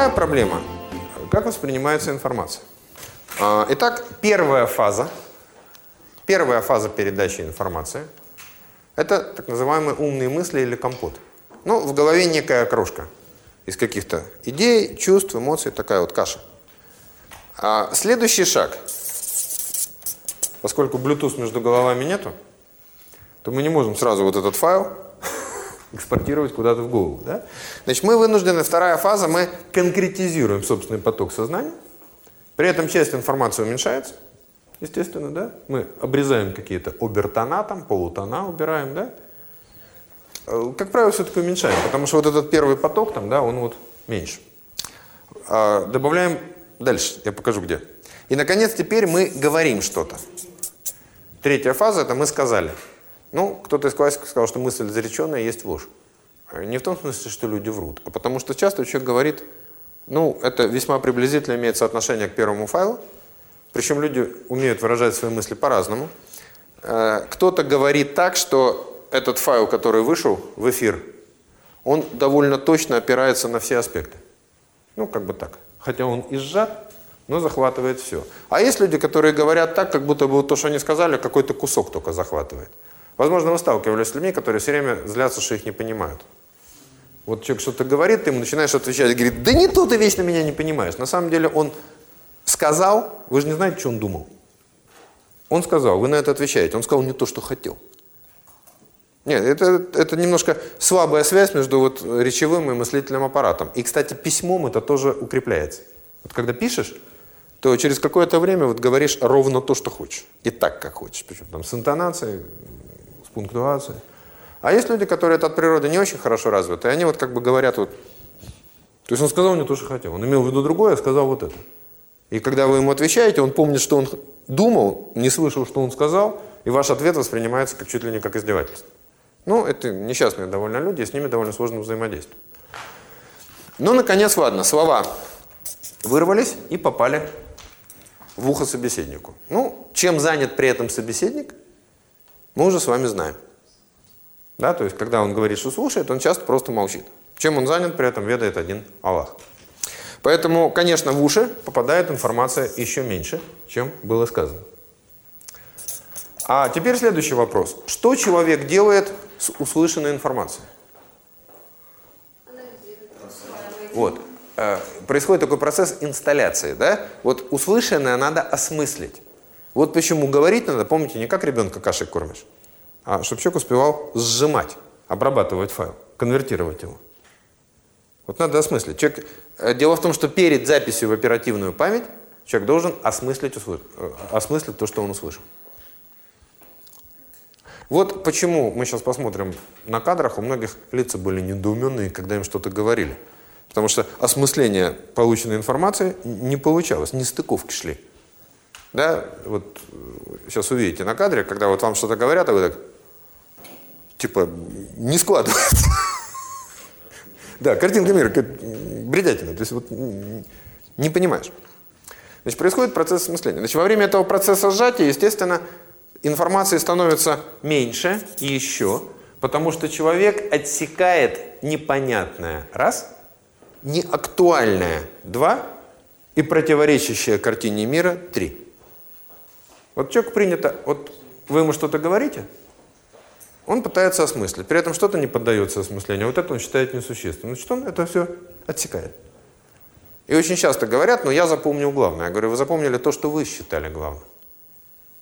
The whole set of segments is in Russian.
Вторая проблема – как воспринимается информация. А, итак, первая фаза, первая фаза передачи информации – это так называемые умные мысли или компот. Ну, в голове некая крошка из каких-то идей, чувств, эмоций, такая вот каша. А следующий шаг. Поскольку Bluetooth между головами нету, то мы не можем сразу вот этот файл экспортировать куда-то в голову. Да? Значит, мы вынуждены, вторая фаза, мы конкретизируем собственный поток сознания. При этом часть информации уменьшается, естественно, да? Мы обрезаем какие-то обертона, там, полутона убираем, да? Э, как правило, все-таки уменьшаем, потому что вот этот первый поток, там, да, он вот меньше. А добавляем дальше, я покажу где. И, наконец, теперь мы говорим что-то. Третья фаза – это мы сказали. Ну, кто-то из классиков сказал, что мысль зареченная есть ложь. Не в том смысле, что люди врут, а потому что часто человек говорит, ну, это весьма приблизительно имеет соотношение к первому файлу, причем люди умеют выражать свои мысли по-разному. Э, кто-то говорит так, что этот файл, который вышел в эфир, он довольно точно опирается на все аспекты. Ну, как бы так. Хотя он и сжат, но захватывает все. А есть люди, которые говорят так, как будто бы то, что они сказали, какой-то кусок только захватывает. Возможно, вы сталкивались с людьми, которые все время злятся, что их не понимают. Вот человек что-то говорит, ты ему начинаешь отвечать, говорит, да не то ты вечно меня не понимаешь. На самом деле он сказал, вы же не знаете, что он думал. Он сказал, вы на это отвечаете. Он сказал не то, что хотел. Нет, это, это немножко слабая связь между вот речевым и мыслительным аппаратом. И, кстати, письмом это тоже укрепляется. Вот когда пишешь, то через какое-то время вот говоришь ровно то, что хочешь. И так, как хочешь. Причем там с интонацией, с пунктуацией. А есть люди, которые это от природы не очень хорошо развиты, и они вот как бы говорят вот... То есть он сказал не то, что хотел. Он имел в виду другое, а сказал вот это. И когда вы ему отвечаете, он помнит, что он думал, не слышал, что он сказал, и ваш ответ воспринимается как чуть ли не как издевательство. Ну, это несчастные довольно люди, с ними довольно сложно взаимодействовать. Ну, наконец, ладно, слова вырвались и попали в ухо собеседнику. Ну, чем занят при этом собеседник, мы уже с вами знаем. Да, то есть, когда он говорит, что слушает, он часто просто молчит. Чем он занят, при этом ведает один Аллах. Поэтому, конечно, в уши попадает информация еще меньше, чем было сказано. А теперь следующий вопрос. Что человек делает с услышанной информацией? Вот. Э, происходит такой процесс инсталляции, да? Вот услышанное надо осмыслить. Вот почему говорить надо, помните, не как ребенка кашей кормишь, а чтобы человек успевал сжимать, обрабатывать файл, конвертировать его. Вот надо осмыслить. Человек, э, дело в том, что перед записью в оперативную память человек должен осмыслить, э, осмыслить то, что он услышал. Вот почему мы сейчас посмотрим на кадрах, у многих лица были недоуменные, когда им что-то говорили. Потому что осмысление полученной информации не получалось, не стыковки шли. Да, вот сейчас увидите на кадре, когда вот вам что-то говорят, а вы так, типа, не складывается. Да, картинка мира бредятина, то есть вот не понимаешь. Значит, происходит процесс осмысления. Значит, во время этого процесса сжатия, естественно, информации становится меньше и еще, потому что человек отсекает непонятное, раз, неактуальное, два, и противоречащее картине мира, три. Вот человек принято, вот вы ему что-то говорите, он пытается осмыслить, при этом что-то не поддается осмыслению, вот это он считает несущественным. Значит, он это все отсекает. И очень часто говорят, но я запомнил главное. Я говорю, вы запомнили то, что вы считали главным.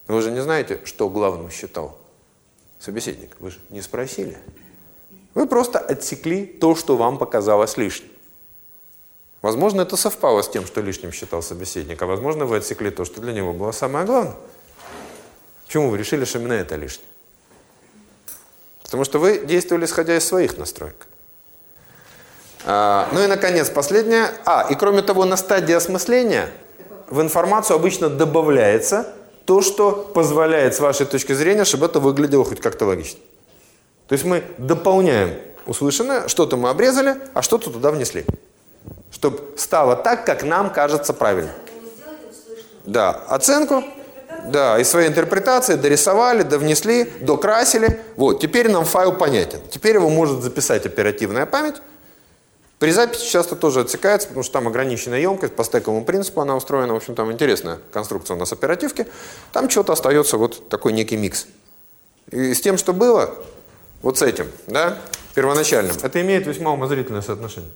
Вы же не знаете, что главным считал собеседник. Вы же не спросили. Вы просто отсекли то, что вам показалось лишним. Возможно, это совпало с тем, что лишним считал собеседник, а возможно, вы отсекли то, что для него было самое главное. Почему вы решили, что именно это лишнее? Потому что вы действовали, исходя из своих настроек. А, ну и, наконец, последнее. А, и кроме того, на стадии осмысления в информацию обычно добавляется то, что позволяет, с вашей точки зрения, чтобы это выглядело хоть как-то логично. То есть мы дополняем услышанное, что-то мы обрезали, а что-то туда внесли. Чтобы стало так, как нам кажется правильно. Да, оценку да, и свои интерпретации дорисовали, довнесли, докрасили. Вот, теперь нам файл понятен. Теперь его может записать оперативная память. При записи часто тоже отсекается, потому что там ограниченная емкость, по стековому принципу она устроена. В общем, там интересная конструкция у нас оперативки. Там что-то остается вот такой некий микс. И с тем, что было, вот с этим, да, первоначальным, это имеет весьма умозрительное соотношение.